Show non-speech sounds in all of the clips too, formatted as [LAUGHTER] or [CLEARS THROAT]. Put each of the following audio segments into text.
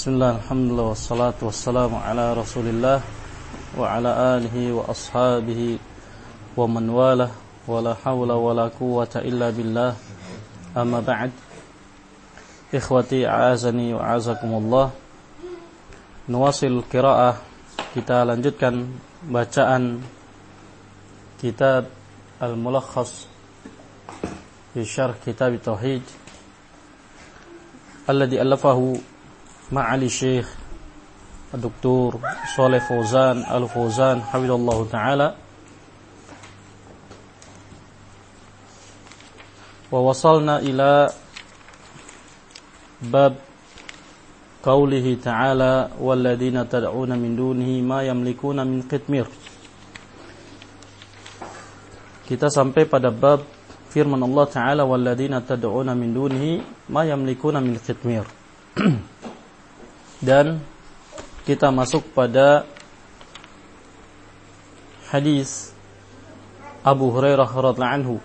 Bismillah, alhamdulillah, wassalatu wassalamu ala rasulillah Wa ala alihi wa ashabihi Wa man wala Wa la hawla wa la quwata illa billah Amma ba'd Ikhwati a'azani wa a'azakumullah Nuwasil kira'ah Kita lanjutkan bacaan Kitab Al-Mulakhas Di syarh kitab Tauhid. Alladhi allafahu معالي الشيخ الدكتور صالح فوزان الفوزان حفظه الله تعالى. ووصلنا إلى باب قوله تعالى والذين تدعون من دونه ما يملكون من قتمير kita sampai pada bab firman Allah Ta'ala walladzina tad'una min dunihi ma yamlikuna min qitmir dan kita masuk pada hadis Abu Hurairah radhiyallahu anhu.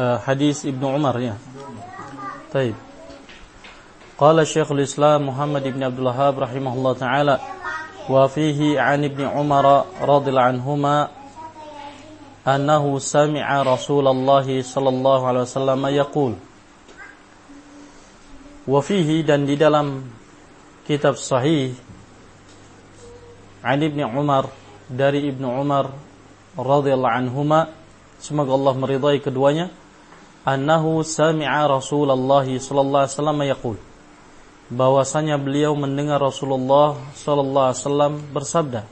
Uh, hadis Ibnu Umar ya. Baik Qala Syekhul Islam Muhammad ibn Abdul Wahhab rahimahullah taala wa fihi an Ibnu Umar radhiyallahu anhuma annahu sami'a Rasulullah sallallahu alaihi wasallam yaqul Wafihi dan di dalam kitab sahih Ali bin Umar dari Ibnu Umar radhiyallahu anhuma semoga Allah meridai keduanya annahu sami'a Rasulullah sallallahu alaihi wasallam yaqul bahwasanya beliau mendengar Rasulullah sallallahu alaihi wasallam bersabda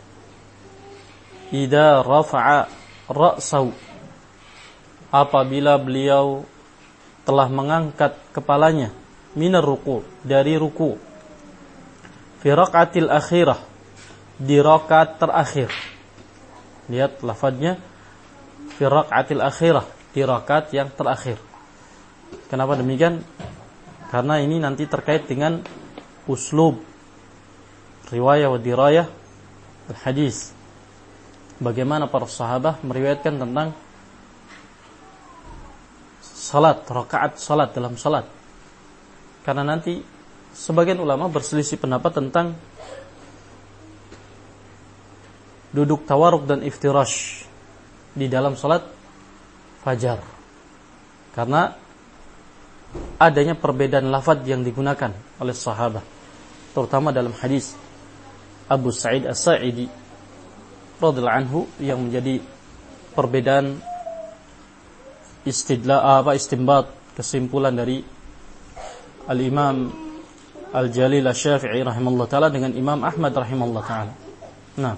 Ida rafa'a ra'sahu apabila beliau telah mengangkat kepalanya minar ruku dari ruku. Fi raqatil akhirah di rakaat terakhir. Lihat lafadznya. Fi raqatil akhirah di rakaat yang terakhir. Kenapa demikian? Karena ini nanti terkait dengan uslub riwayah wa dirayah hadis bagaimana para sahabat meriwayatkan tentang salat rakaat salat dalam salat karena nanti sebagian ulama berselisih pendapat tentang duduk tawaruk dan iftirash di dalam salat fajar. Karena adanya perbedaan lafaz yang digunakan oleh sahabat, terutama dalam hadis Abu Sa'id As-Sa'idi radhiyallahu anhu yang menjadi perbedaan istidla apa istimbat kesimpulan dari Al-Imam Al-Jalil Al-Syafi'i rahimahullah ta'ala dengan Imam Ahmad rahimahullah ta'ala. Nah.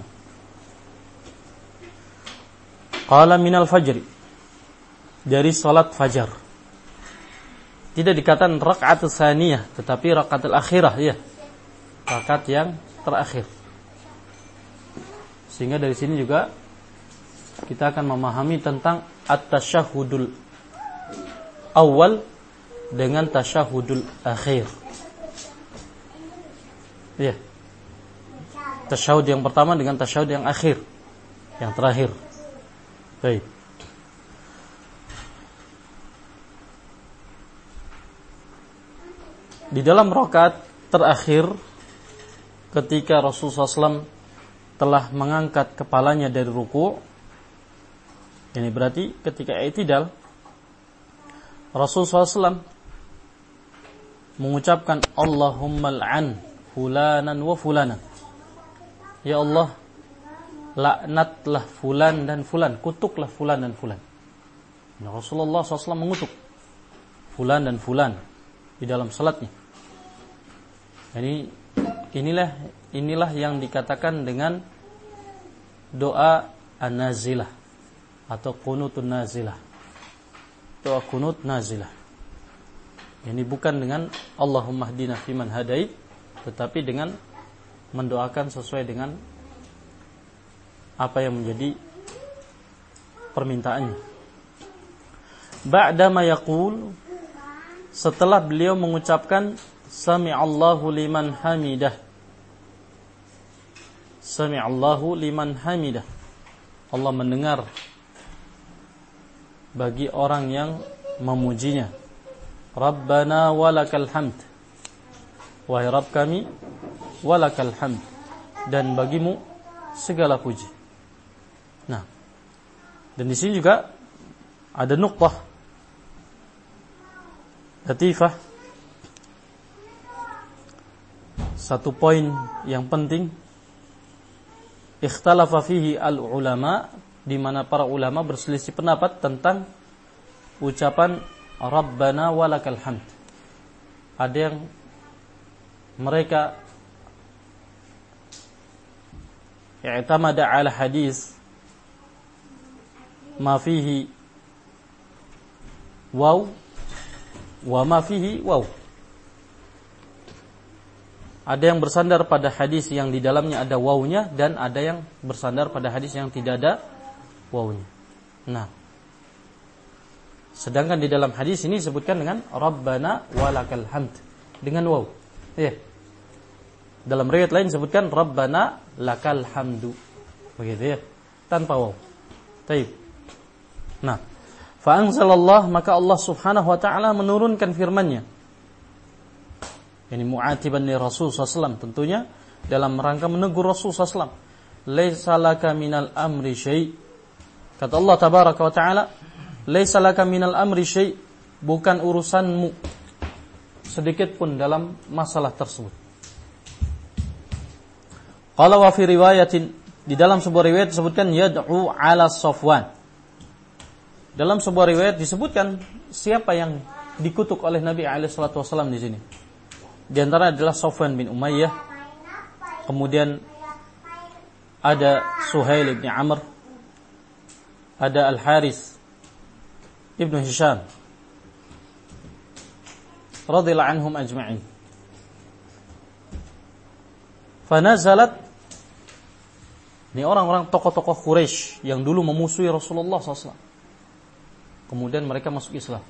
Qala minal fajri. Dari salat fajar. Tidak dikatakan rakaat saniyah, tetapi rakaat akhirah ya. Rakaat yang terakhir. Sehingga dari sini juga kita akan memahami tentang at-tasyahudul awal dengan tasyahudul akhir. Ya. Tasyahud yang pertama dengan tasyahud yang akhir. Yang terakhir. Baik. Di dalam rokat terakhir ketika Rasulullah SAW telah mengangkat kepalanya dari ruku ini berarti ketika itidal Rasulullah SAW mengucapkan Allahumma al'an fulanan wa fulana. Ya Allah, laknatlah fulan dan fulan, kutuklah fulan dan fulan. Ya Rasulullah SAW mengutuk fulan dan fulan di dalam salatnya. Jadi inilah inilah yang dikatakan dengan doa an-nazilah atau kunutun nazilah. Doa kunut nazilah. Ini bukan dengan Allahumma hdina fiman hadait tetapi dengan mendoakan sesuai dengan apa yang menjadi permintaannya. Ba'da ma yaqul setelah beliau mengucapkan sami'allahu liman hamidah. Sami'allahu liman hamidah. Allah mendengar bagi orang yang memujinya Rabbana walakal hamd. Wahai Rabb kami, walakal hamd. Dan bagimu segala puji. Nah, dan di sini juga ada nuqtah latifah satu poin yang penting ikhtalafa fihi al ulama di mana para ulama berselisih pendapat tentang ucapan Rabbana walakal hamd. Ada yang mereka i'tamada ala hadis ma fihi waw wa ma fihi waw. Ada yang bersandar pada hadis yang di dalamnya ada wawnya dan ada yang bersandar pada hadis yang tidak ada wawnya. Nah, sedangkan di dalam hadis ini disebutkan dengan Rabbana walakal hamd dengan waw. Ya. Dalam riwayat lain disebutkan Rabbana lakal hamdu. Begitu ya. Tanpa waw. Taib. Nah, fa'anzalallah maka Allah Subhanahu wa taala menurunkan firman-Nya ini mu'atiban li Rasul SAW tentunya dalam rangka menegur Rasul SAW laisa laka minal amri syai kata Allah tabaraka wa taala laisa laka minal amri syai bukan urusanmu sedikit pun dalam masalah tersebut qala wa fi riwayatin di dalam sebuah riwayat disebutkan yad'u ala Safwan dalam sebuah riwayat disebutkan siapa yang dikutuk oleh Nabi alaihi wasallam di sini di antara adalah Sofwan bin Umayyah. Kemudian ada Suhail bin Amr. Ada Al-Haris Ibnu Hisham. Radhiyallahu anhum ajma'in. Fanazalat ini orang-orang tokoh-tokoh Quraisy yang dulu memusuhi Rasulullah SAW. Kemudian mereka masuk Islam.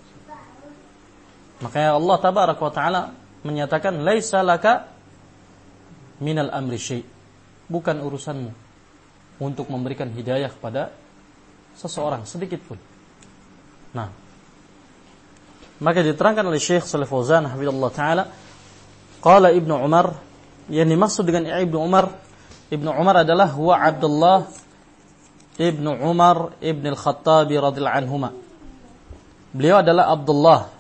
Makanya Allah tabarak wa taala menyatakan laisa laka minal amri syai. Bukan urusanmu untuk memberikan hidayah kepada seseorang sedikit pun. Nah, maka diterangkan oleh Syekh Salih Fauzan hafizallahu taala qala Ibnu Umar yang dimaksud dengan Ibnu Umar Ibnu Umar adalah huwa Abdullah Ibnu Umar Ibn Al-Khattab radhiyallahu anhuma. Beliau adalah Abdullah.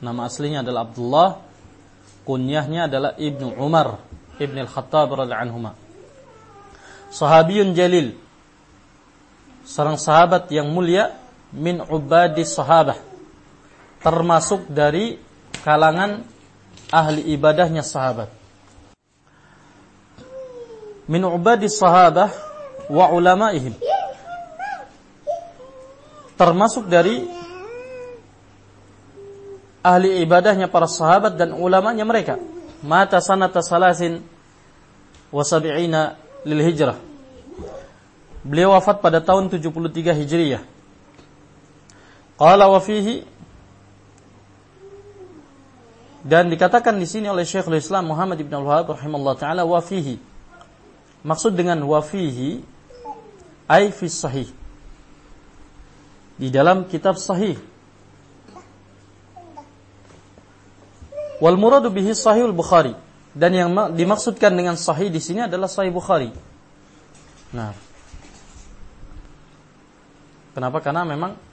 Nama aslinya adalah Abdullah kunyahnya adalah Ibnu Umar Ibn Al-Khattab radhiyallahu anhuma. Sahabiyun jalil. Seorang sahabat yang mulia min ubadi sahabah. Termasuk dari kalangan ahli ibadahnya sahabat. Min ubadi sahabah wa ulamaihim. Termasuk dari ahli ibadahnya para sahabat dan ulamanya mereka. Mata sanata salasin wa sabi'ina lil hijrah. Beliau wafat pada tahun 73 Hijriyah. Qala wa fihi dan dikatakan di sini oleh Syekhul Islam Muhammad Ibn Al-Wahab rahimahullah taala wa fihi. Maksud dengan wa fihi ai fi sahih. Di dalam kitab sahih Wal muradu bihi sahihul Bukhari. Dan yang dimaksudkan dengan sahih di sini adalah sahih Bukhari. Nah. Kenapa? Karena memang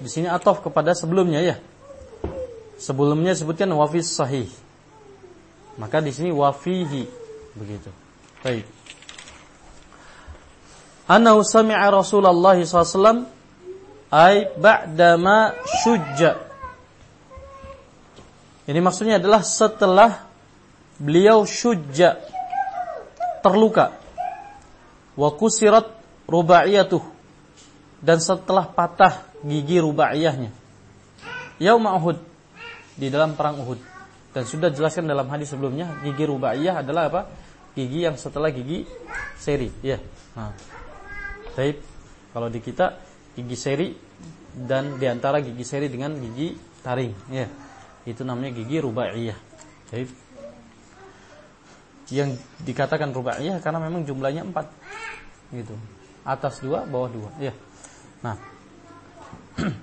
di sini atof kepada sebelumnya ya. Sebelumnya sebutkan wafis sahih. Maka di sini wafihi begitu. Baik. Annahu sami'a Rasulullah SAW ay ba'dama syujja ini maksudnya adalah setelah beliau syujja terluka wa kusirat rubaiyatuh dan setelah patah gigi rubaiyahnya yaum Uhud di dalam perang Uhud dan sudah jelaskan dalam hadis sebelumnya gigi rubaiyah adalah apa gigi yang setelah gigi seri ya nah. Taib kalau di kita gigi seri dan di antara gigi seri dengan gigi taring ya itu namanya gigi rubaiyah. Jadi yang dikatakan rubaiyah karena memang jumlahnya empat, gitu. Atas dua, bawah dua. Ya. Nah, [CLEARS THROAT]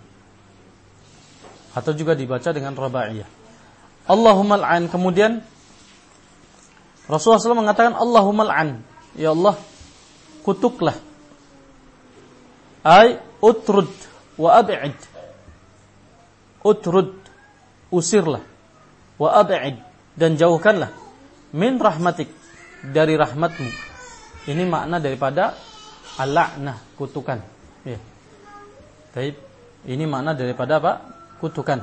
atau juga dibaca dengan rabaiyah. Allahumma al'an kemudian Rasulullah SAW mengatakan Allahumma al'an ya Allah kutuklah. Ay utrud wa ab'id. Utrud usirlah. Wa ab'id. Dan jauhkanlah min rahmatik dari rahmatmu. Ini makna daripada al-la'nah kutukan. Ya. Baik. Ini makna daripada apa? Kutukan.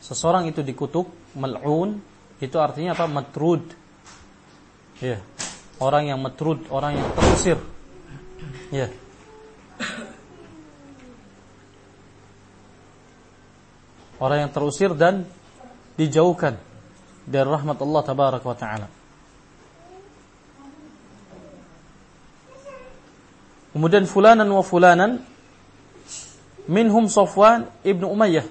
Seseorang itu dikutuk, mal'un, itu artinya apa? Matrud. Ya. Orang yang matrud, orang yang terusir. Ya. Orang yang terusir dan dijauhkan dari rahmat Allah tabaraka wa taala. Kemudian fulanan wa fulanan minhum Sofwan ibnu Umayyah.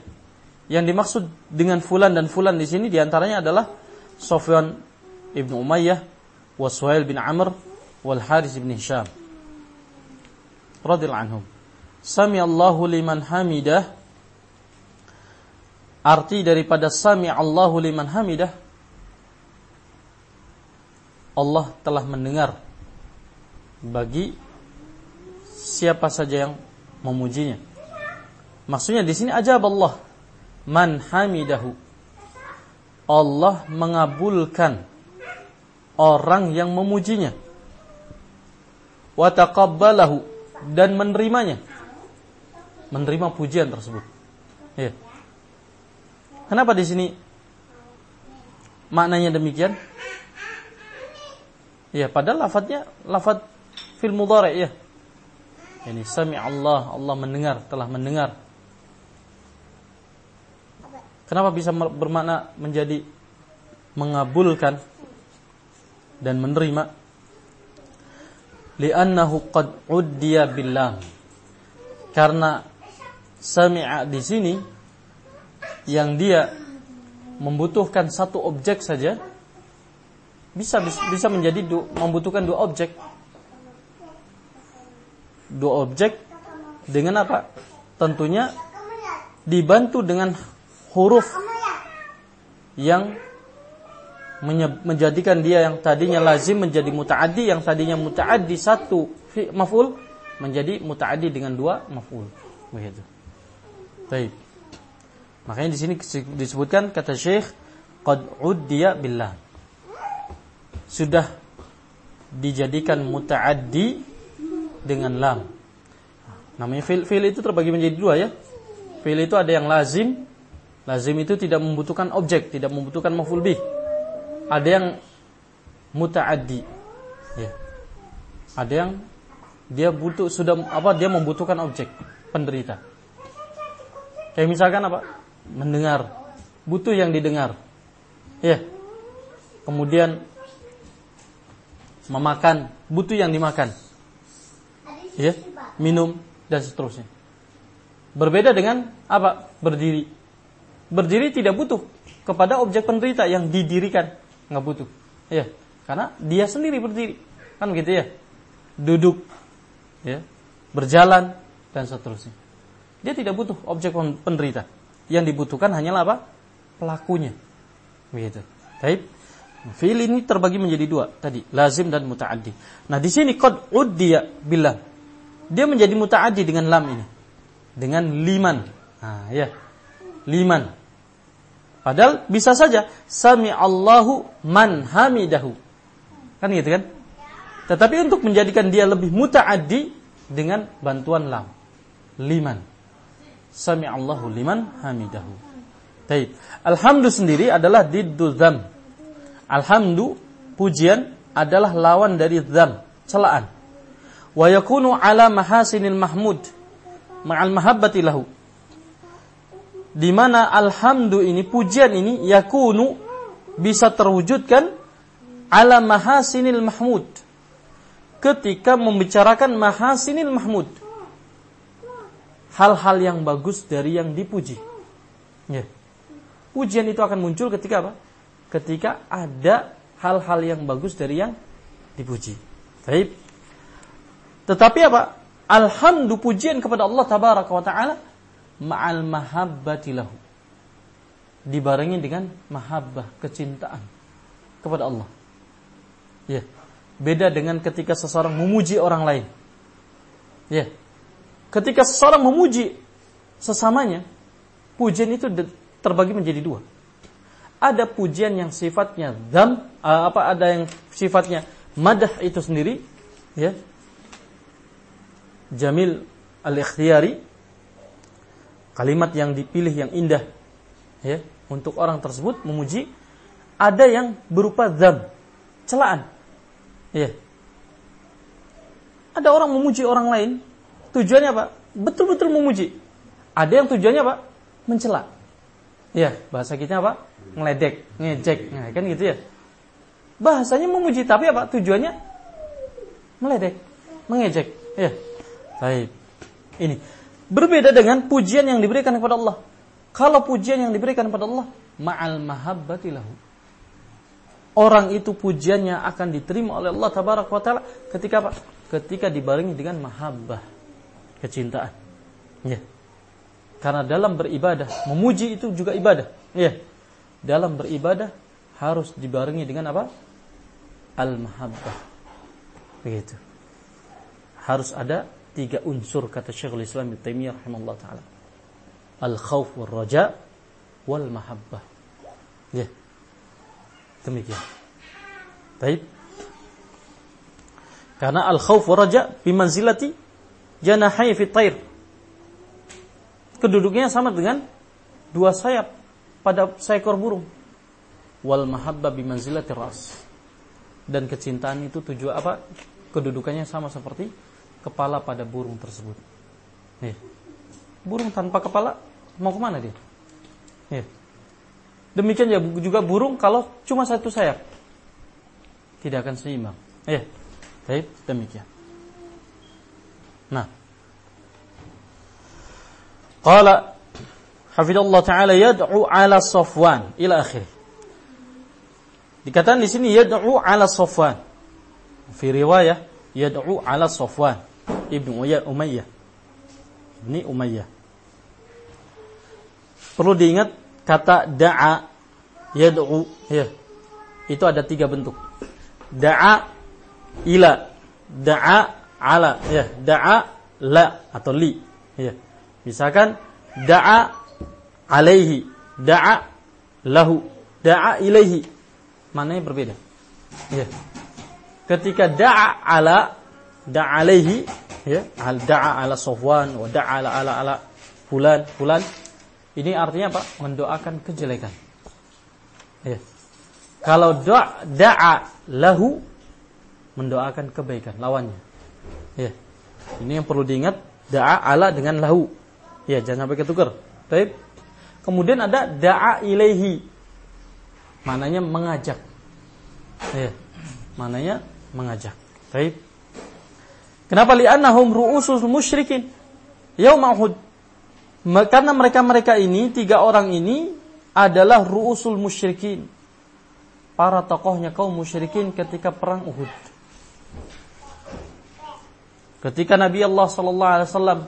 Yang dimaksud dengan fulan dan fulan di sini di antaranya adalah Sofwan ibnu Umayyah, Waswail bin Amr, wal Haris bin Hisham. Radil anhum. Sami Allahu liman hamidah. Arti daripada Sami Allahu liman hamidah. Allah telah mendengar bagi siapa saja yang memujinya. Maksudnya di sini ajab Allah man hamidahu. Allah mengabulkan orang yang memujinya. Wa taqabbalahu dan menerimanya. Menerima pujian tersebut. Ya. Kenapa di sini maknanya demikian? Ya, padahal lafadznya lafadz fil mudhari ya. Ini sami Allah, Allah mendengar, telah mendengar Kenapa bisa bermakna menjadi mengabulkan dan menerima? Li'annahu qad uddiya billah. Karena sami'a di sini yang dia membutuhkan satu objek saja bisa bisa menjadi du, membutuhkan dua objek. Dua objek dengan apa? Tentunya dibantu dengan huruf yang menjadikan dia yang tadinya lazim menjadi mutaaddi yang tadinya mutaaddi satu maf'ul menjadi mutaaddi dengan dua maf'ul begitu. Baik. Makanya di sini disebutkan kata Syekh qad uddiya billah. Sudah dijadikan mutaaddi dengan lam. Namanya fil fil itu terbagi menjadi dua ya. Fil itu ada yang lazim Lazim itu tidak membutuhkan objek, tidak membutuhkan maf'ul bih. Ada yang muta'addi. Ya. Ada yang dia butuh sudah apa dia membutuhkan objek penderita. Kayak misalkan apa? Mendengar, butuh yang didengar. Ya. Kemudian memakan, butuh yang dimakan. Ya, minum dan seterusnya. Berbeda dengan apa? Berdiri berdiri tidak butuh kepada objek penderita yang didirikan nggak butuh ya karena dia sendiri berdiri kan gitu ya duduk ya berjalan dan seterusnya dia tidak butuh objek penderita yang dibutuhkan hanyalah apa pelakunya begitu Taib. Fiil ini terbagi menjadi dua tadi, lazim dan mutaaddi. Nah, di sini qad uddiya bilang. Dia menjadi mutaaddi dengan lam ini. Dengan liman. Nah, ya. Liman. Padahal bisa saja sami Allahu man hamidahu. Kan gitu kan? Tetapi untuk menjadikan dia lebih mutaaddi dengan bantuan lam. Liman. Sami Allahu liman hamidahu. Baik. Alhamdu sendiri adalah diddu dzam. Alhamdu pujian adalah lawan dari dzam, celaan. Wa yakunu ala mahasinil mahmud ma'al mahabbati lahu di mana alhamdu ini pujian ini yakunu bisa terwujudkan ala mahasinil mahmud. Ketika membicarakan mahasinil mahmud. Hal-hal yang bagus dari yang dipuji. Ya. pujian itu akan muncul ketika apa? Ketika ada hal-hal yang bagus dari yang dipuji. Baik. tetapi apa? Alhamdu pujian kepada Allah tabaraka wa taala ma'al mahabbati lahu dibarengi dengan mahabbah, kecintaan kepada Allah. Ya. Beda dengan ketika seseorang memuji orang lain. Ya. Ketika seseorang memuji sesamanya, pujian itu terbagi menjadi dua. Ada pujian yang sifatnya dam, apa ada yang sifatnya madah itu sendiri, ya. Jamil al-ikhtiyari kalimat yang dipilih yang indah ya untuk orang tersebut memuji ada yang berupa zam celaan ya. Ada orang memuji orang lain tujuannya apa? Betul-betul memuji. Ada yang tujuannya apa? Mencela ya. Bahasa kita apa? Ngeledek ngejek nah, kan gitu ya. Bahasanya memuji tapi apa? Tujuannya meledek mengejek ya. Baik ini berbeda dengan pujian yang diberikan kepada Allah kalau pujian yang diberikan kepada Allah ma'al mahabbati lahu. Orang itu pujiannya akan diterima oleh Allah tabarak wa taala ketika apa? Ketika dibarengi dengan mahabbah, kecintaan. Ya. Karena dalam beribadah, memuji itu juga ibadah. Ya. Dalam beribadah harus dibarengi dengan apa? Al-mahabbah. Begitu. Harus ada tiga unsur kata Syekhul Islam Ibnu Taimiyah rahimahullah taala al-khauf wal raja wal mahabbah. Ya. Demikian. Baik. Karena al-khauf wal raja bimanzilati janahi fi tayr. Keduduknya sama dengan dua sayap pada seekor burung. Wal mahabbah bimanzilati ras. Dan kecintaan itu tujuan apa? Kedudukannya sama seperti kepala pada burung tersebut. Nih. Burung tanpa kepala mau ke mana dia? Ya. Demikian ya juga burung kalau cuma satu sayap tidak akan seimbang. Ya, baik demikian. Nah, qala hafidallah taala yad'u ala Safwan ila akhir. Dikatakan di sini yad'u ala Safwan. Fi riwayah yad'u ala Safwan ibnu Umayyah. Ibni Umayyah. Perlu diingat kata da'a yad'u ya. Itu ada tiga bentuk. Da'a ila, da'a ala ya, da'a la atau li ya. Misalkan da'a alaihi, da'a lahu, da'a ilaihi. Mananya berbeda. Ya. Ketika da'a ala da'a alaihi ya, da'a ala Sofwan wa da'a ala ala ala fulan fulan ini artinya apa? Mendoakan kejelekan. Ya. Kalau doa da'a lahu mendoakan kebaikan lawannya. Ya. Ini yang perlu diingat da'a ala dengan lahu. Ya, jangan sampai ketukar. Baik. Kemudian ada da'a ilaihi. Mananya mengajak. Ya. Mananya mengajak. Baik. Kenapa li'annahum ru'usul musyrikin? Yaum Uhud karena mereka-mereka ini, tiga orang ini adalah ru'usul musyrikin. Para tokohnya kaum musyrikin ketika perang Uhud. Ketika Nabi Allah Sallallahu Alaihi Wasallam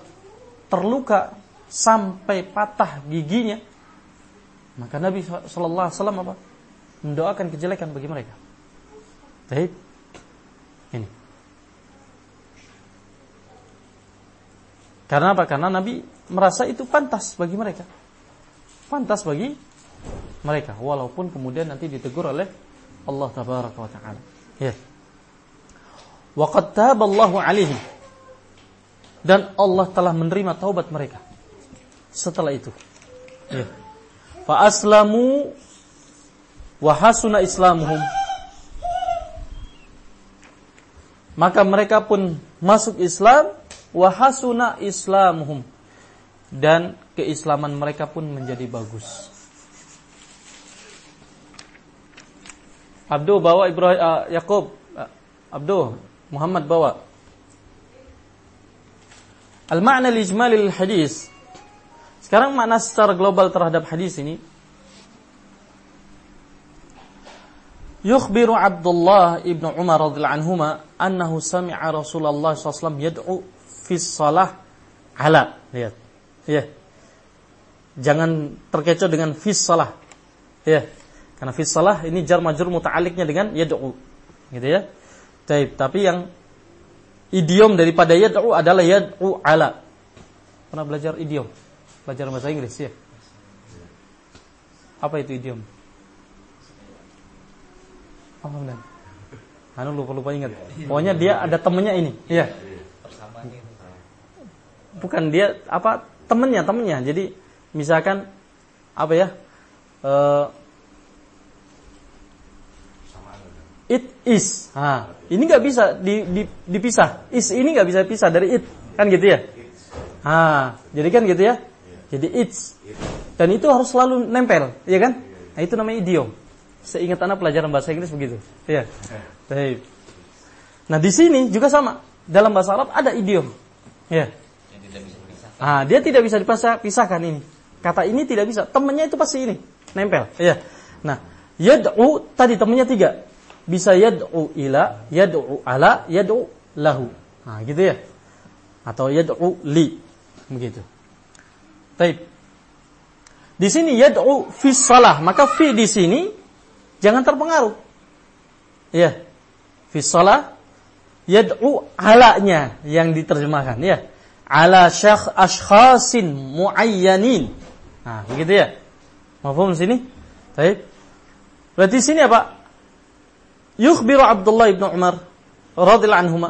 terluka sampai patah giginya, maka Nabi Sallallahu Alaihi Wasallam apa? Mendoakan kejelekan bagi mereka. Baik. Karena apa? Karena Nabi merasa itu pantas bagi mereka. Pantas bagi mereka walaupun kemudian nanti ditegur oleh Allah tabaraka wa taala. Ya. Wa qad taballahu alaihim. Dan Allah telah menerima taubat mereka. Setelah itu. Ya. Fa aslamu wa hasuna. Maka mereka pun masuk Islam wa hasuna islamuhum. Dan keislaman mereka pun menjadi bagus. Abdul bawa Ibrahim uh, Yakub. Uh, Abdul Muhammad bawa. Al hadis. Sekarang makna secara global terhadap hadis ini. Yukhbiru Abdullah ibnu Umar radhiyallahu anhuma annahu sami'a Rasulullah SAW yad'u fi salah ala lihat Ya. Jangan terkecoh dengan fis salah. Ya. Karena fi salah ini jar majrur muta'alliqnya dengan yad'u. Gitu ya. Taib. Tapi yang idiom daripada yad'u adalah yad'u ala. Pernah belajar idiom? Belajar bahasa Inggris ya? Apa itu idiom? Benar. Anu lupa lupa ingat. Pokoknya dia ada temennya ini. Iya. Bukan dia apa temennya temennya. Jadi misalkan apa ya? Uh, it is. Ha, ini nggak bisa di, di, dipisah. Is ini nggak bisa pisah dari it, kan gitu ya? Ha, jadi kan gitu ya? Jadi it's. Dan itu harus selalu nempel, ya kan? Nah, itu namanya idiom. Seingat anak pelajaran bahasa Inggris begitu. Ya. Nah, di sini juga sama. Dalam bahasa Arab ada idiom. Ya. Ah, dia tidak bisa dipisahkan ini. Kata ini tidak bisa. Temannya itu pasti ini. Nempel. Ya. Nah, yad'u tadi temannya tiga. Bisa yad'u ila, yad'u ala, yad'u lahu. Nah, gitu ya. Atau yad'u li. Begitu. Baik. Di sini yad'u fi salah, maka fi di sini Jangan terpengaruh. Ya. Fi shalah yad'u alanya yang diterjemahkan ya. Ala syakh ashkhasin muayyanin. Nah, begitu ya. Mafhum sini? Baik. Berarti sini apa? Yukhbiru Abdullah ibn Umar radhiyallahu anhuma.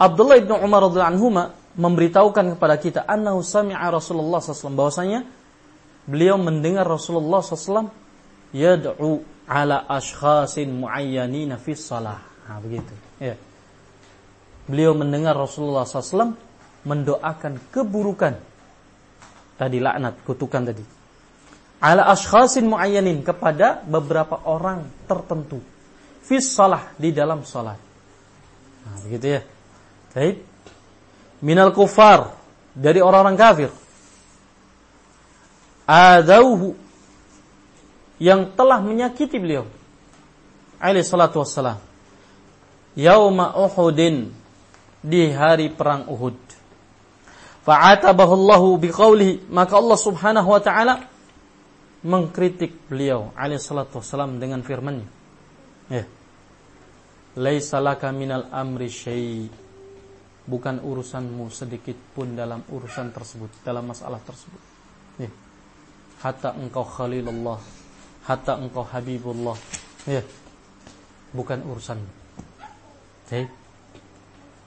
Abdullah ibn Umar radhiyallahu anhuma memberitahukan kepada kita annahu sami'a Rasulullah SAW bahwasanya beliau mendengar Rasulullah SAW yad'u ala ashkhasin muayyanina fi salah. Nah, begitu. Ya. Beliau mendengar Rasulullah SAW mendoakan keburukan tadi laknat, kutukan tadi. Ala ashkhasin muayyanin kepada beberapa orang tertentu. Fi salah di dalam salat. Nah, begitu ya. Baik. Minal kufar dari orang-orang kafir. Adauhu yang telah menyakiti beliau. Alaihi salatu wassalam. Yauma Uhudin di hari perang Uhud. Fa'atabahu Allahu biqaulihi, maka Allah Subhanahu wa taala mengkritik beliau alaihi salatu wassalam dengan firman-Nya. Ya. Laisa laka minal amri syai' bukan urusanmu sedikit pun dalam urusan tersebut, dalam masalah tersebut. Ya. Hatta engkau khalilullah hatta engkau habibullah ya bukan urusan okay.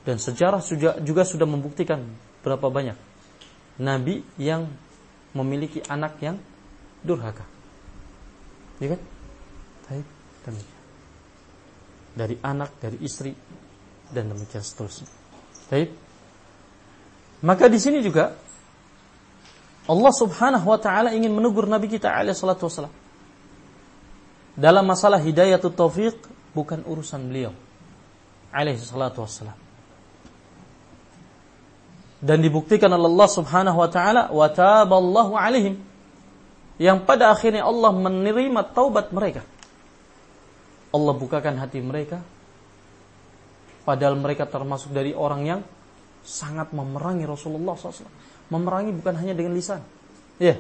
dan sejarah juga sudah membuktikan berapa banyak? Nabi yang memiliki anak yang durhaka. Ya kan? Baik. demikian. Dari anak dari istri dan demikian seterusnya. Baik. maka di sini juga Allah Subhanahu wa taala ingin menegur nabi kita alaihi salatu wasallam dalam masalah hidayah atau taufik bukan urusan beliau alaihi salatu wassalam dan dibuktikan oleh Allah Subhanahu wa taala wa taballahu alaihim. Yang pada akhirnya Allah menerima taubat mereka. Allah bukakan hati mereka. Padahal mereka termasuk dari orang yang sangat memerangi Rasulullah SAW memerangi bukan hanya dengan lisan. Ya.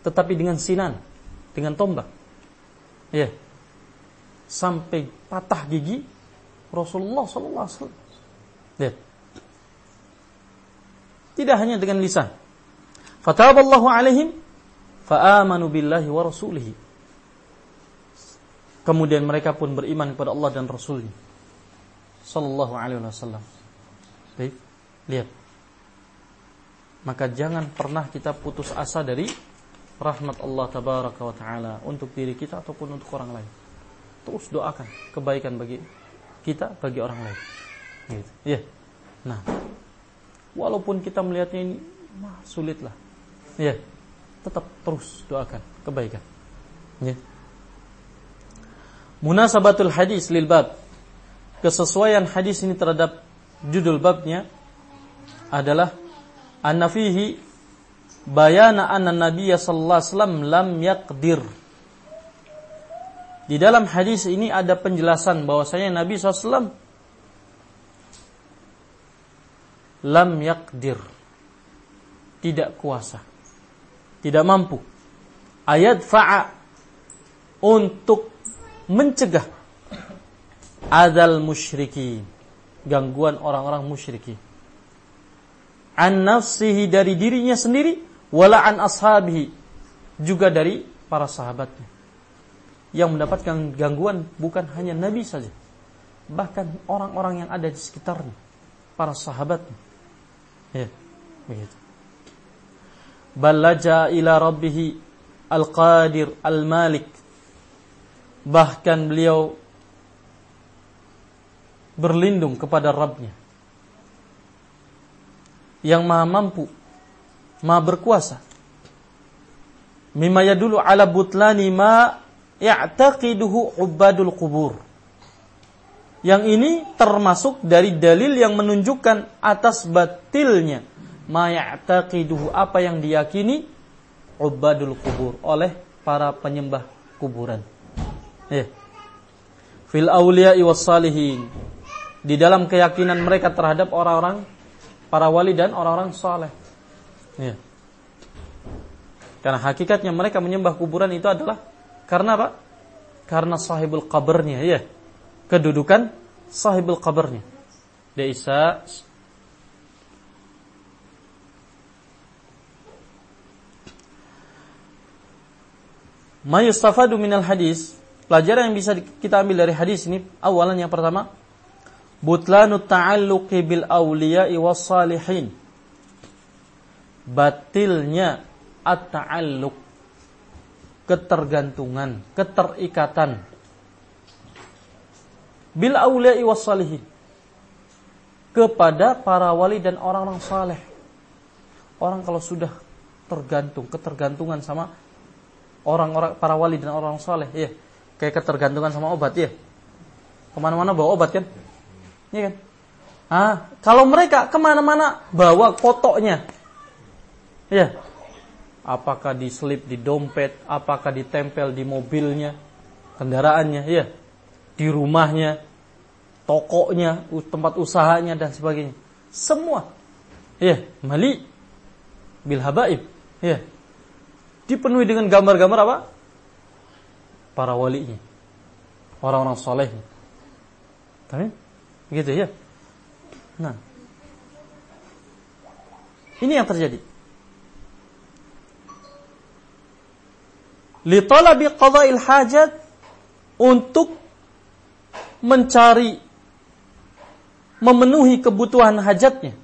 Tetapi dengan sinan dengan tombak. Ya. Sampai patah gigi Rasulullah sallallahu alaihi wasallam. Tidak hanya dengan lisan. Fataballahu alaihim fa'amanu billahi wa rasulihi. Kemudian mereka pun beriman kepada Allah dan Rasulnya. Sallallahu alaihi wasallam. Baik, lihat. Maka jangan pernah kita putus asa dari rahmat Allah tabaraka wa taala untuk diri kita ataupun untuk orang lain. Terus doakan kebaikan bagi kita, bagi orang lain. Gitu. Ya. Nah, walaupun kita melihatnya ini mah sulit lah. Ya. Tetap terus doakan kebaikan. Ya. Munasabatul hadis lil bab. Kesesuaian hadis ini terhadap judul babnya adalah anna fihi bayana anna Nabi sallallahu alaihi wasallam lam yaqdir. Di dalam hadis ini ada penjelasan bahwasanya Nabi SAW lam yakdir tidak kuasa. Tidak mampu. Ayat fa'a untuk mencegah adal musyrikin. Gangguan orang-orang musyrikin. An nafsihi dari dirinya sendiri wala an ashabihi. Juga dari para sahabatnya. Yang mendapatkan gangguan bukan hanya Nabi saja. Bahkan orang-orang yang ada di sekitarnya para sahabatnya ya begitu balaja ila rabbih al-qadir al-malik bahkan beliau berlindung kepada Rabbnya yang maha mampu, maha berkuasa. Mimma yadulu ala butlani ma ya'taqiduhu ubadul kubur. Yang ini termasuk dari dalil yang menunjukkan atas batilnya ma ya'taqiduhu apa yang diyakini ubadul kubur oleh para penyembah kuburan. Ya. Fil awliya'i was salihin di dalam keyakinan mereka terhadap orang-orang para wali dan orang-orang saleh. Ya. Karena hakikatnya mereka menyembah kuburan itu adalah karena apa? Karena sahibul kabarnya, ya. Kedudukan sahibul kabarnya. Dia Isa. Ma yustafadu minal hadis, pelajaran yang bisa kita ambil dari hadis ini awalan yang pertama butlanu ta'alluqi bil awliya'i was salihin. Batilnya at-ta'alluq. Ketergantungan keterikatan bil awliya'i was salihin. Kepada para wali dan orang-orang saleh. Orang kalau sudah tergantung ketergantungan sama orang-orang para wali dan orang-orang saleh ya kayak ketergantungan sama obat ya ke mana-mana bawa obat kan? Ya kan? Ah, kalau mereka ke mana-mana bawa kotonya, ya, apakah diselip di dompet, apakah ditempel di mobilnya, kendaraannya, ya, di rumahnya, tokonya, tempat usahanya dan sebagainya, semua, ya, mali bil habaib, ya, dipenuhi dengan gambar-gambar apa? Para walinya, orang-orang solehnya. Tapi Begitu ya. Nah. Ini yang terjadi. Li talabi qada'il hajat untuk mencari memenuhi kebutuhan hajatnya.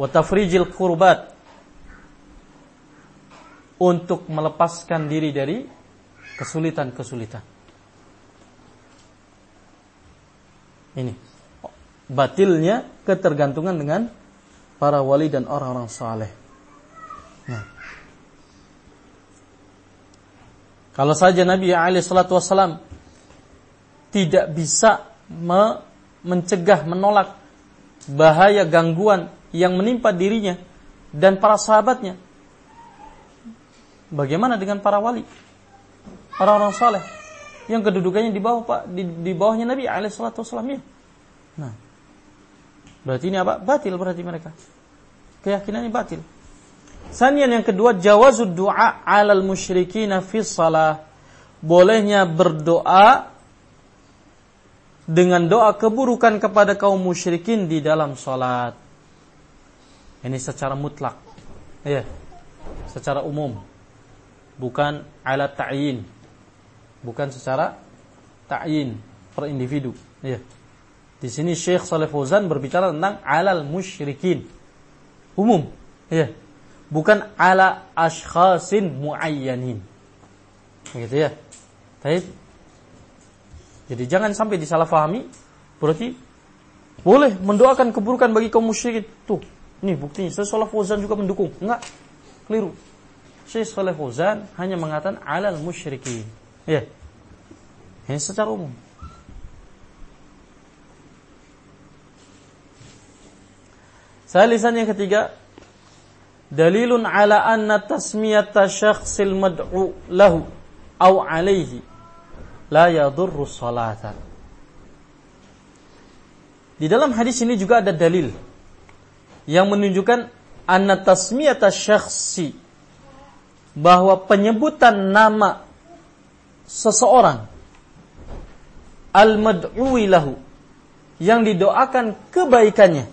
Wa tafrijil kurbat untuk melepaskan diri dari kesulitan-kesulitan. Ini batilnya ketergantungan dengan para wali dan orang-orang saleh. Nah. Kalau saja Nabi alaihi salatu wasallam tidak bisa me mencegah, menolak bahaya gangguan yang menimpa dirinya dan para sahabatnya. Bagaimana dengan para wali? Orang-orang saleh yang kedudukannya di bawah Pak di, di bawahnya Nabi alaihi ya. Nah. Berarti ini apa? Batil berarti mereka. Keyakinannya batil. Sanian yang kedua jawazud du'a 'alal musyrikin fi shalah. Bolehnya berdoa dengan doa keburukan kepada kaum musyrikin di dalam salat. Ini secara mutlak. Ya. Secara umum. Bukan ala ta'yin bukan secara ta'yin per individu. Ya. Di sini Syekh Saleh Fauzan berbicara tentang alal musyrikin. Umum. Ya. Bukan ala ashkhasin muayyanin. Begitu ya. Baik. Jadi jangan sampai disalahfahami. Berarti boleh mendoakan keburukan bagi kaum musyrikin. Tuh, ini buktinya. Syekh Saleh Fauzan juga mendukung. Enggak. Keliru. Syekh Saleh Fauzan hanya mengatakan alal musyrikin. Ya. Ini secara umum. Salisan yang ketiga, dalilun ala anna tasmiyata syakhsil mad'u lahu au alaihi la yadurru salata. Di dalam hadis ini juga ada dalil yang menunjukkan anna tasmiyata syakhsi bahwa penyebutan nama seseorang al-mad'uwi lahu yang didoakan kebaikannya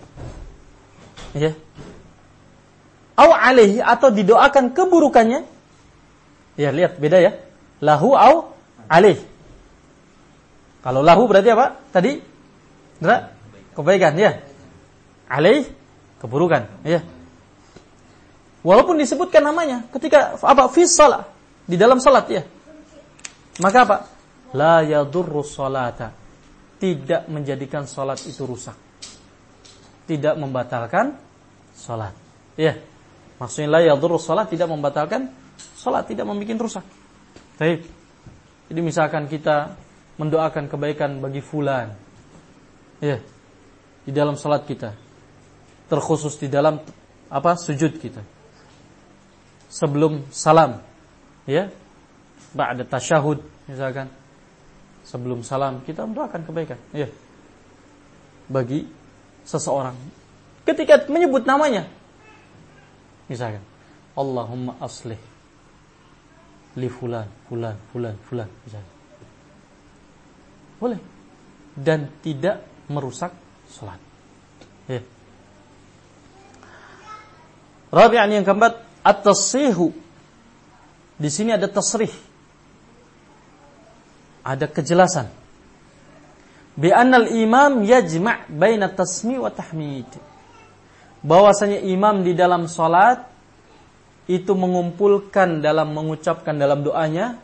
ya au alaihi atau didoakan keburukannya ya lihat beda ya lahu au alaih kalau lahu berarti apa? Tadi? Kebaikan ya. Alaih? Keburukan ya. Walaupun disebutkan namanya ketika apa? Fi salat. Di dalam salat ya. Maka apa? La yadurru salata. Tidak menjadikan salat itu rusak. Tidak membatalkan salat ya. Maksudnya la yadurru salat tidak membatalkan salat tidak membuat rusak. Baik. Jadi misalkan kita mendoakan kebaikan bagi fulan. Ya di dalam salat kita. Terkhusus di dalam apa sujud kita. Sebelum salam. Ya ba'da tasyahud misalkan. Sebelum salam kita mendoakan kebaikan. Ya. Bagi seseorang. Ketika menyebut namanya. Misalkan Allahumma aslih li fulan fulan fulan fulan misalkan boleh. Dan tidak merusak salat ya. Rabi'an yang keempat at-tasihu di sini ada tasrih. Ada kejelasan. Bi annal imam yajma' baina tasmi wa tahmid. Bahwasanya imam di dalam salat itu mengumpulkan dalam mengucapkan dalam doanya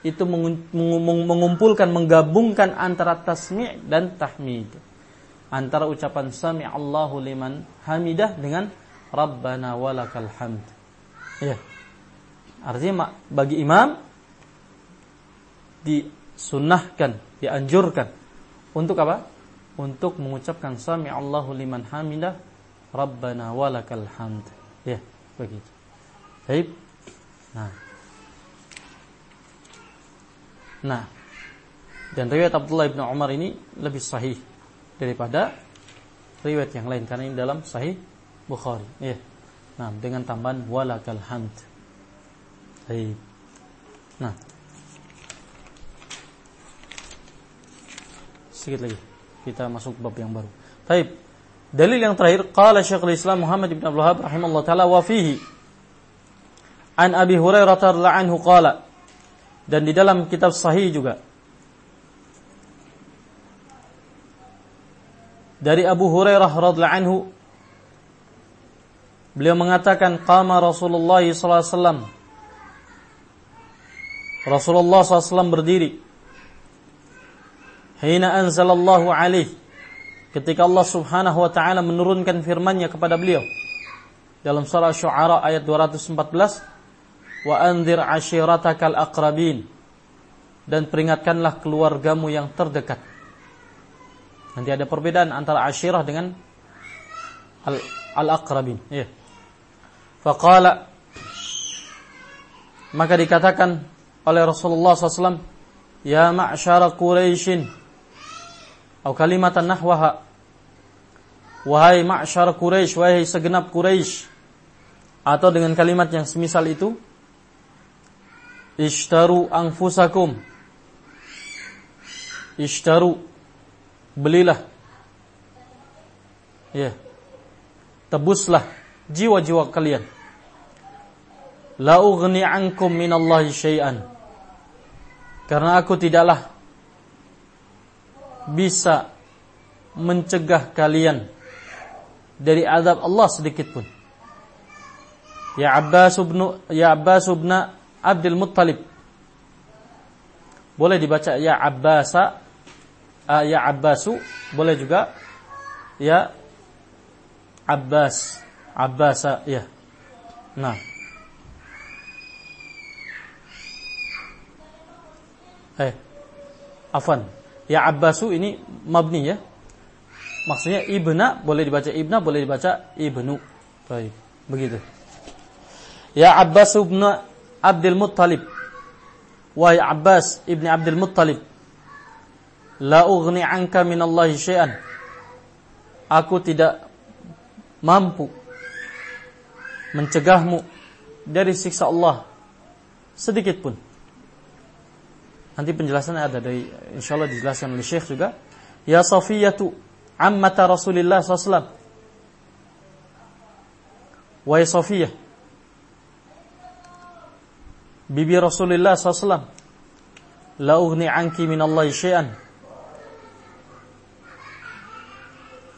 itu mengumpulkan menggabungkan antara tasmi' dan tahmid. Antara ucapan sami Allahu liman hamidah dengan Rabbana walakal hamd. Ya. Artinya bagi imam di sunnahkan, dianjurkan untuk apa? Untuk mengucapkan sami Allahu liman hamidah Rabbana walakal hamd. Ya, begitu. Baik. Nah. Nah. Dan riwayat Abdullah bin Umar ini lebih sahih daripada riwayat yang lain karena ini dalam sahih Bukhari. Ya. Nah, dengan tambahan walakal hamd. Baik. Nah, sedikit lagi kita masuk bab yang baru. Taib. Dalil yang terakhir qala Syekhul Islam Muhammad bin Abdul Wahab rahimallahu taala wa fihi an Abi Hurairah radhiyallahu anhu qala dan di dalam kitab sahih juga. Dari Abu Hurairah radhiyallahu anhu beliau mengatakan qama Rasulullah sallallahu alaihi wasallam. Rasulullah SAW berdiri. Hina anzalallahu alaih. Ketika Allah Subhanahu wa taala menurunkan firman-Nya kepada beliau. Dalam surah Syu'ara ayat 214 wa anzir ashiratakal aqrabin. Dan peringatkanlah keluargamu yang terdekat. Nanti ada perbedaan antara ashirah dengan al-aqrabin. Ya faqala. Maka dikatakan oleh Rasulullah SAW ya ma'syara Quraisyin. Atau kalimatan nahwaha. Wahai ma'syar Quraisy wahai segenap Quraisy atau dengan kalimat yang semisal itu ishtaru anfusakum. Ishtaru. Belilah. Ya. Tebuslah jiwa-jiwa kalian. La ughni ankum minallahi syai'an. Karena aku tidaklah bisa mencegah kalian dari azab Allah sedikit pun. Ya Abbas bin Ya Abbas bin Abdul Muttalib. Boleh dibaca ya Abbasa uh, ya Abbasu, boleh juga ya Abbas, Abbasa ya. Nah. Eh, afan ya Abbasu ini mabni ya. Maksudnya ibna boleh dibaca ibna, boleh dibaca ibnu. Baik, begitu. Ya Abbas ibn Abdul Muttalib. Wahai Abbas ibni Abdul Muttalib. La ughni anka min Allah syai'an. Aku tidak mampu mencegahmu dari siksa Allah sedikit pun. Nanti penjelasannya ada dari insyaallah dijelaskan oleh Syekh juga. Ya Safiyatu ammata Rasulillah SAW. Wahai Safiyah. Bibi Rasulullah SAW. La ughni anki min Allah syai'an.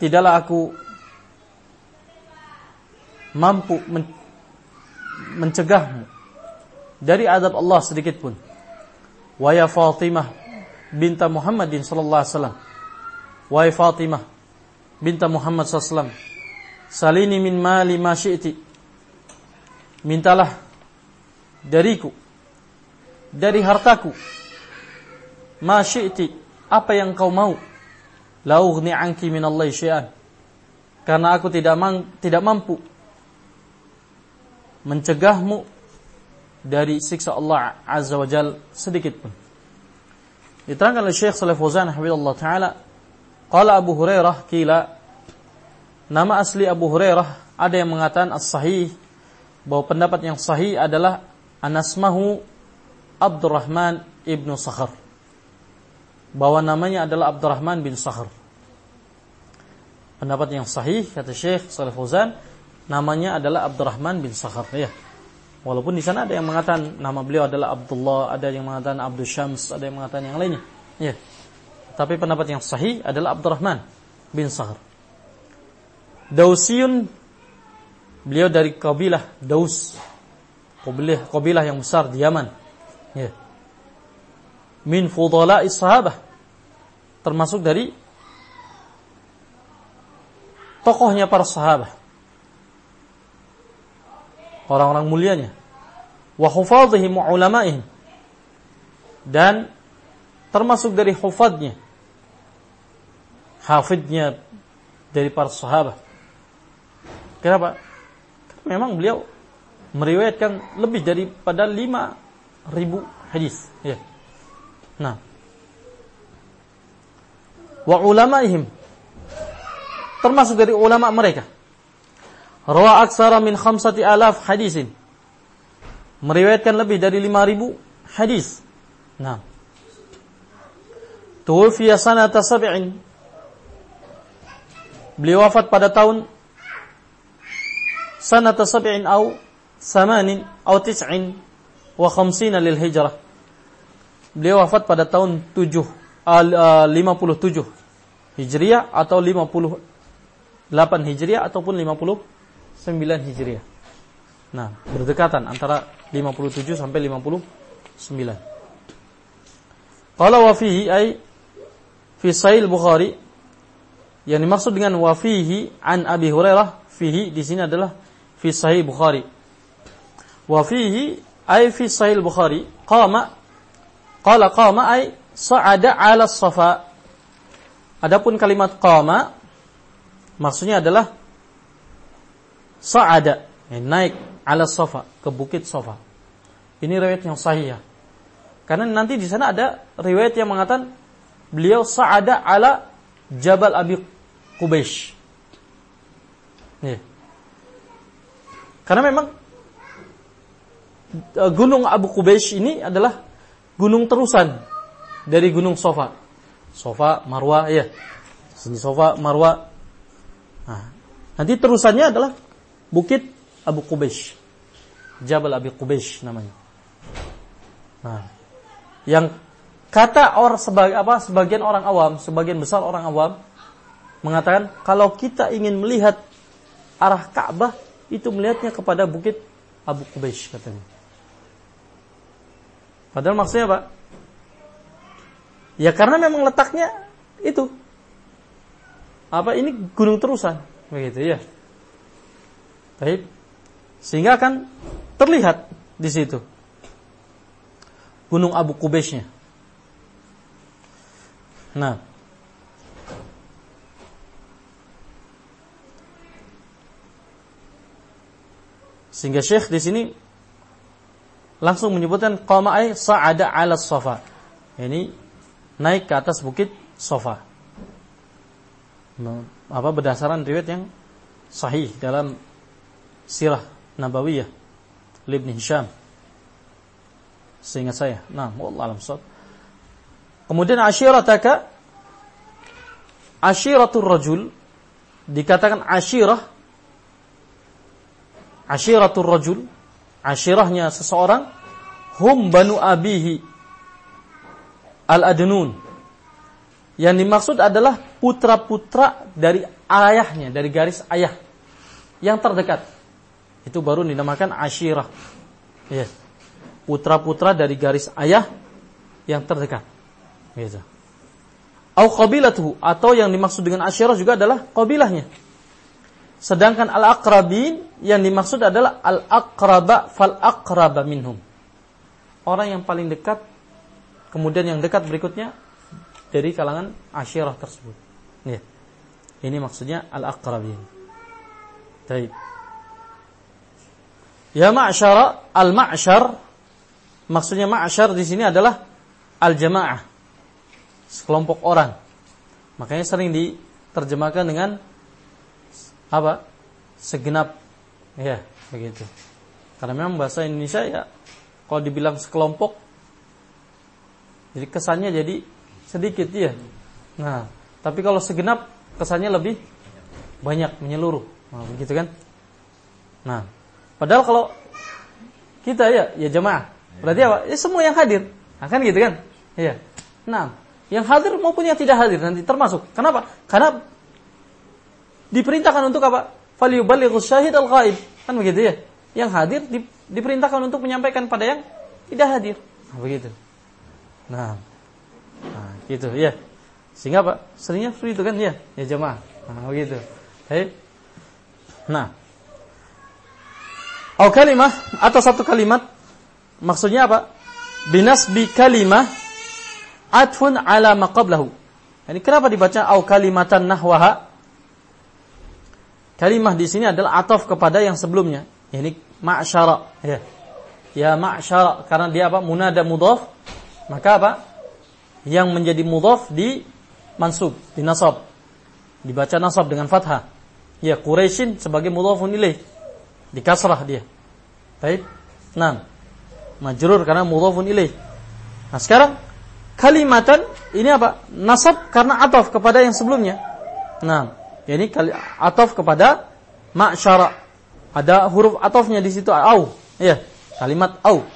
Tidaklah aku mampu men mencegahmu dari adab Allah sedikit pun. Wahai Fatimah binta Muhammadin sallallahu alaihi wasallam. Wahai Fatimah binta Muhammad sallallahu alaihi wasallam. Salini min mali ma syi'ti. Mintalah dariku dari hartaku. Ma syi'ti apa yang kau mau? La ughni anki min Allah syai'an. Karena aku tidak mang, tidak mampu mencegahmu dari siksa Allah Azza wa Jal sedikit pun. Diterangkan oleh Syekh Saleh Fauzan hafizallahu taala, qala Abu Hurairah kila nama asli Abu Hurairah ada yang mengatakan as-sahih bahwa pendapat yang sahih adalah anasmahu Abdurrahman ibnu Sakhar. Bahwa namanya adalah Abdurrahman bin Sakhar. Pendapat yang sahih kata Syekh Saleh Fauzan namanya adalah Abdurrahman bin Sakhar ya. Walaupun di sana ada yang mengatakan nama beliau adalah Abdullah, ada yang mengatakan Abdul Syams, ada yang mengatakan yang lainnya. Ya. Tapi pendapat yang sahih adalah Abdurrahman bin Sakhar. Dausiyun beliau dari kabilah Daus. Kabilah kabilah yang besar di Yaman. Ya. Min fudala sahabah. Termasuk dari tokohnya para sahabat orang-orang mulianya wa hufadhihim dan termasuk dari hufadnya hafidnya dari para sahabat kenapa? memang beliau meriwayatkan lebih daripada lima ribu hadis ya. nah wa ulama'ihim termasuk dari ulama mereka Rawa aksara min khamsati alaf hadisin. Meriwayatkan lebih dari 5000 hadis. Nah. Tuwfiya sanata sab'in. Beliau wafat pada tahun sanata sab'in au samanin au tis'in wa khamsina lil hijrah. Beliau wafat pada tahun 7 uh, 57 Hijriah atau 58 Hijriah ataupun 50 9 Hijriah. Nah, berdekatan antara 57 sampai 59. Kalau wafihi ay fi sahih Bukhari yang dimaksud dengan wafihi an Abi Hurairah fihi di sini adalah fi sahih Bukhari. Wafihi ay fi sahih Bukhari qama qala qama ay sa'ada 'ala safa. Adapun kalimat qama maksudnya adalah sa'ada naik ala sofa ke bukit sofa ini riwayat yang sahih ya karena nanti di sana ada riwayat yang mengatakan beliau sa'ada ala Jabal Abi Qubaish ya. karena memang gunung Abu Qubaish ini adalah gunung terusan dari gunung Sofa Sofa Marwa ya sini Sofa Marwa nah, nanti terusannya adalah Bukit Abu Qubaish. Jabal Abi Qubaish namanya. Nah, yang kata orang sebagai apa sebagian orang awam, sebagian besar orang awam mengatakan kalau kita ingin melihat arah Ka'bah itu melihatnya kepada bukit Abu Qubaish katanya. Padahal maksudnya apa? Ya karena memang letaknya itu apa ini gunung terusan begitu ya. Baik. Sehingga akan terlihat di situ. Gunung Abu Kubesnya. Nah. Sehingga Syekh di sini langsung menyebutkan qama ay sa'ada 'ala safa. Ini naik ke atas bukit Safa. Apa berdasarkan riwayat yang sahih dalam sirah nabawiyah Ibn Hisham sehingga saya nah wallah alam sahab Kemudian asyirataka asyiratur rajul dikatakan asyirah asyiratur rajul asyirahnya seseorang hum banu abihi al-adnun. Yang dimaksud adalah putra-putra dari ayahnya dari garis ayah yang terdekat. Itu baru dinamakan asyirah. Ya putra-putra dari garis ayah yang terdekat. Gitu. Au qabilatuhu atau yang dimaksud dengan asyirah juga adalah qabilahnya sedangkan al-aqrabin yang dimaksud adalah al-aqraba fal aqraba minhum orang yang paling dekat kemudian yang dekat berikutnya dari kalangan asyirah tersebut ya ini maksudnya al-aqrabin baik Ya ma'syara al-ma'syar maksudnya ma'syar di sini adalah al-jamaah. Sekelompok orang. Makanya sering diterjemahkan dengan apa? Segenap. Ya, begitu. Karena memang bahasa Indonesia ya kalau dibilang sekelompok jadi kesannya jadi sedikit ya. Nah, tapi kalau segenap kesannya lebih banyak menyeluruh. Nah, begitu kan? Nah, Padahal kalau kita ya ya jemaah, berarti apa? Ya semua yang hadir. Nah, kan gitu kan? Iya. Nah, yang hadir maupun yang tidak hadir nanti termasuk. Kenapa? Karena diperintahkan untuk apa? Falyuballighu syahid al-ghaib. Kan begitu ya? Yang hadir di, diperintahkan untuk menyampaikan pada yang tidak hadir. Nah, begitu. Nah. Nah, gitu ya. Sehingga apa? Seringnya seperti itu kan ya, ya jemaah. Nah, begitu. Baik. Nah, Atau kalimah atau satu kalimat maksudnya apa? Binasbi kalimah atfun ala maqablahu. Ini kenapa dibaca au kalimatan nahwaha? Kalimah di sini adalah ataf kepada yang sebelumnya. Ini ma'syara ya. Ya ma'syara karena dia apa? Munada mudhaf. Maka apa? Yang menjadi mudhaf di mansub, di nasab. Dibaca nasab dengan fathah. Ya Quraisyin sebagai mudhafun ilaih. Di kasrah dia. Baik. Nah, majrur karena mudhafun ilaih. Nah, sekarang kalimatan ini apa? Nasab karena ataf kepada yang sebelumnya. Nah, ini ataf kepada ma'syara. Ada huruf atafnya di situ au. Ya, kalimat au.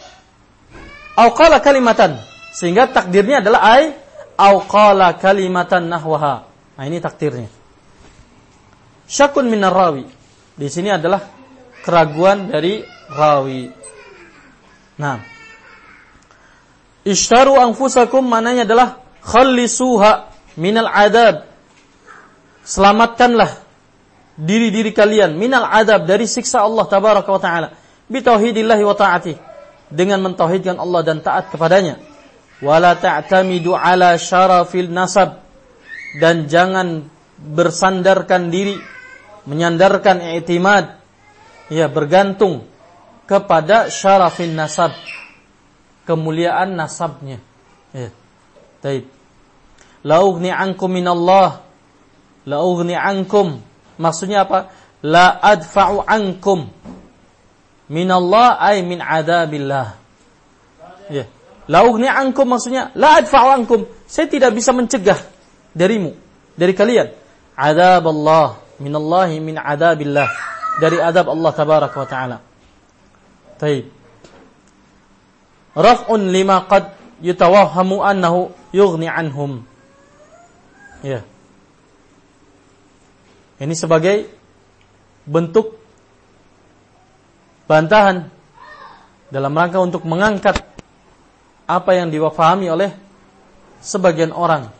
Au qala kalimatan. Sehingga takdirnya adalah ai au qala kalimatan nahwaha. Nah, ini takdirnya. Syakun minar rawi. Di sini adalah keraguan dari rawi. Nah, Ishtaru anfusakum mananya adalah khallisuha minal adab. Selamatkanlah diri-diri kalian minal adab dari siksa Allah tabaraka wa taala bitauhidillahi wa taati dengan mentauhidkan Allah dan taat kepadanya. Wala ta'tamidu ala syarafil nasab dan jangan bersandarkan diri menyandarkan i'timad ya bergantung kepada syarafin nasab kemuliaan nasabnya ya taib la ughni ankum minallah la ughni ankum maksudnya apa la adfa'u ankum minallah ay min adabillah ya la ughni ankum maksudnya la adfa'u ankum saya tidak bisa mencegah darimu dari kalian adab Allah minallahi min adabillah dari adab Allah tabaraka wa taala. Baik. Raf'un lima qad yutawahhamu annahu yughni anhum. Ya. Ini sebagai bentuk bantahan dalam rangka untuk mengangkat apa yang diwafahami oleh sebagian orang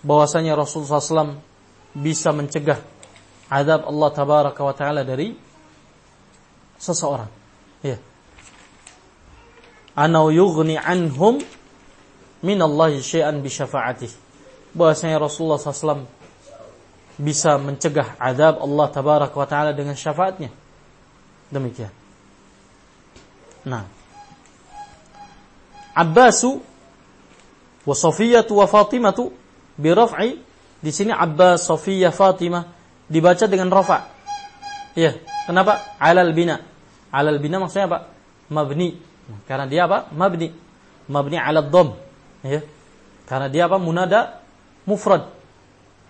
bahwasanya Rasulullah SAW bisa mencegah azab Allah tabaraka wa taala dari seseorang. Ya. Anau yughni anhum min Allah syai'an bi syafaatih. Bahwasanya Rasulullah SAW bisa mencegah azab Allah tabaraka wa taala dengan syafaatnya. Demikian. Nah. Abbasu wa Safiyatu wa Fatimatu bi raf'i di sini Abbas, Safiyah, Fatimah dibaca dengan rofa. Iya, kenapa? Alal bina. Alal bina maksudnya apa? Mabni. Karena dia apa? Mabni. mabni ala dham ya karena dia apa munada mufrad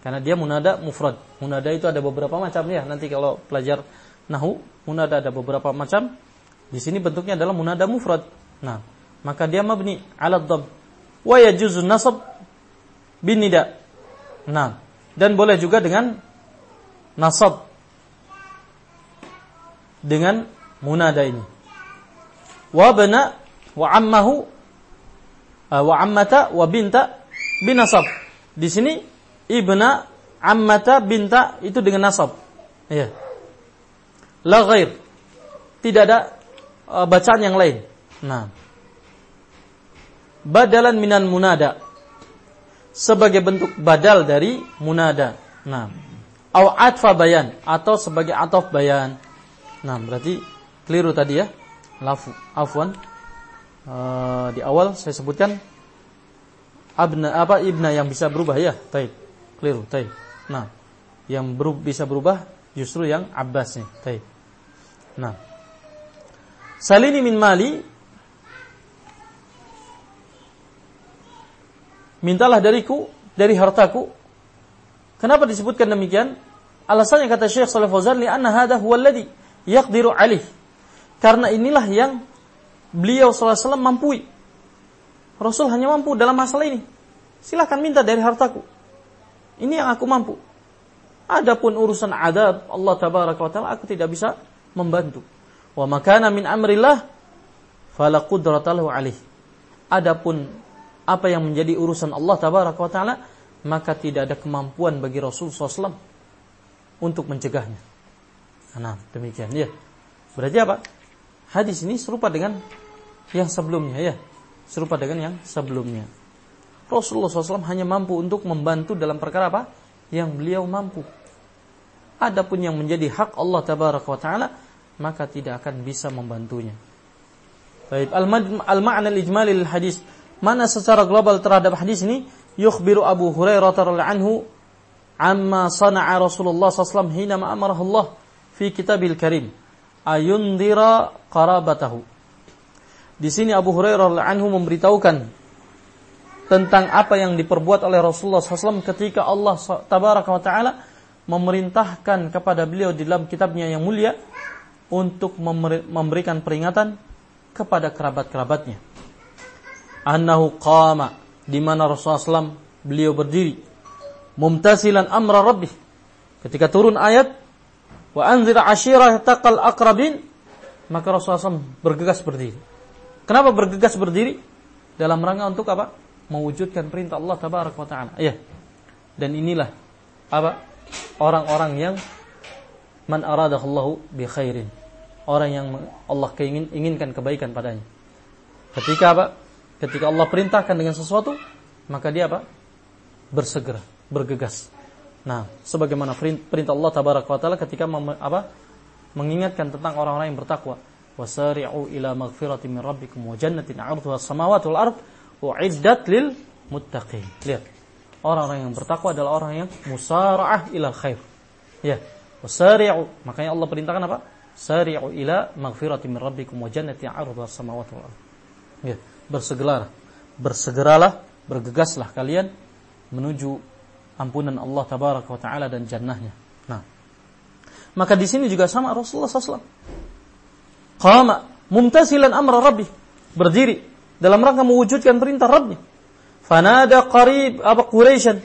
karena dia munada mufrad. Munada itu ada beberapa macam ya. Nanti kalau pelajar nahu munada ada beberapa macam. Di sini bentuknya adalah munada mufrad. Nah maka dia mabni ala dham wa yajuzu nasab bin nida nah dan boleh juga dengan nasab. Dengan munada ini. Wa bana wa ammahu uh, wa ammata wa binta binasab. Di sini ibna ammata binta itu dengan nasab. Iya. La ghair. Tidak ada uh, bacaan yang lain. Nah. Badalan minan munada. Sebagai bentuk badal dari munada. Nah. Au atfa bayan atau sebagai atof bayan. Nah, berarti keliru tadi ya. Lafu, afwan. Uh, di awal saya sebutkan abna apa ibna yang bisa berubah ya. Taib. Keliru, taib. Nah, yang beru, bisa berubah justru yang Abbas nih. Taib. Nah. Salini min mali Mintalah dariku dari hartaku. Kenapa disebutkan demikian? Alasannya kata Syekh Saleh Fauzan li anna hadha huwa alladhi yaqdiru alih. Karena inilah yang beliau SAW mampu. Rasul hanya mampu dalam masalah ini. Silahkan minta dari hartaku. Ini yang aku mampu. Adapun urusan adab Allah tabaraka wa taala aku tidak bisa membantu. Wa makana min amrillah fala qudratalahu alih. Adapun apa yang menjadi urusan Allah tabaraka wa taala maka tidak ada kemampuan bagi Rasul SAW untuk mencegahnya. Nah, demikian ya. Berarti apa? Hadis ini serupa dengan yang sebelumnya ya. Serupa dengan yang sebelumnya. Rasulullah SAW hanya mampu untuk membantu dalam perkara apa? Yang beliau mampu. Adapun yang menjadi hak Allah Tabaraka wa Ta'ala, maka tidak akan bisa membantunya. Baik, al-ma'na al-ijmali hadis. Mana secara global terhadap hadis ini? Yukhbiru Abu Hurairah radhiyallahu anhu amma sana'a Rasulullah SAW hina ma'amarahu Allah fi kitabil karim ayundira qarabatahu. Di sini Abu Hurairah anhu memberitahukan tentang apa yang diperbuat oleh Rasulullah SAW ketika Allah tabaraka wa taala memerintahkan kepada beliau di dalam kitabnya yang mulia untuk memberikan peringatan kepada kerabat-kerabatnya. Annahu qama di mana Rasulullah SAW beliau berdiri mumtasilan amra rabbih. Ketika turun ayat wa anzir ashiratakal akrabin maka Rasulullah SAW bergegas berdiri. Kenapa bergegas berdiri? Dalam rangka untuk apa? Mewujudkan perintah Allah Tabaraka wa taala. Iya. Dan inilah apa? Orang-orang yang man aradahullahu bi khairin. Orang yang Allah keingin, inginkan kebaikan padanya. Ketika apa? Ketika Allah perintahkan dengan sesuatu, maka dia apa? Bersegera, bergegas. Nah, sebagaimana perintah Allah tabaraka wa taala ketika apa? mengingatkan tentang orang-orang yang bertakwa. Wasari'u ila maghfirati min rabbikum wa jannatin 'arduha as-samawati wal ard u'iddat lil muttaqin. Lihat. Orang-orang yang bertakwa adalah orang yang musara'ah ila khair. Ya. Wasari'u, makanya Allah perintahkan apa? Sari'u ila maghfirati min rabbikum wa jannatin 'arduha as-samawati wal. Ya, bersegeralah. Bersegeralah, bergegaslah kalian menuju ampunan Allah tabaraka wa taala dan jannahnya. Nah, maka di sini juga sama Rasulullah SAW. Qama mumtasilan amra rabbi. Berdiri dalam rangka mewujudkan perintah Rabbnya. Fanada qarib apa Quraisyan.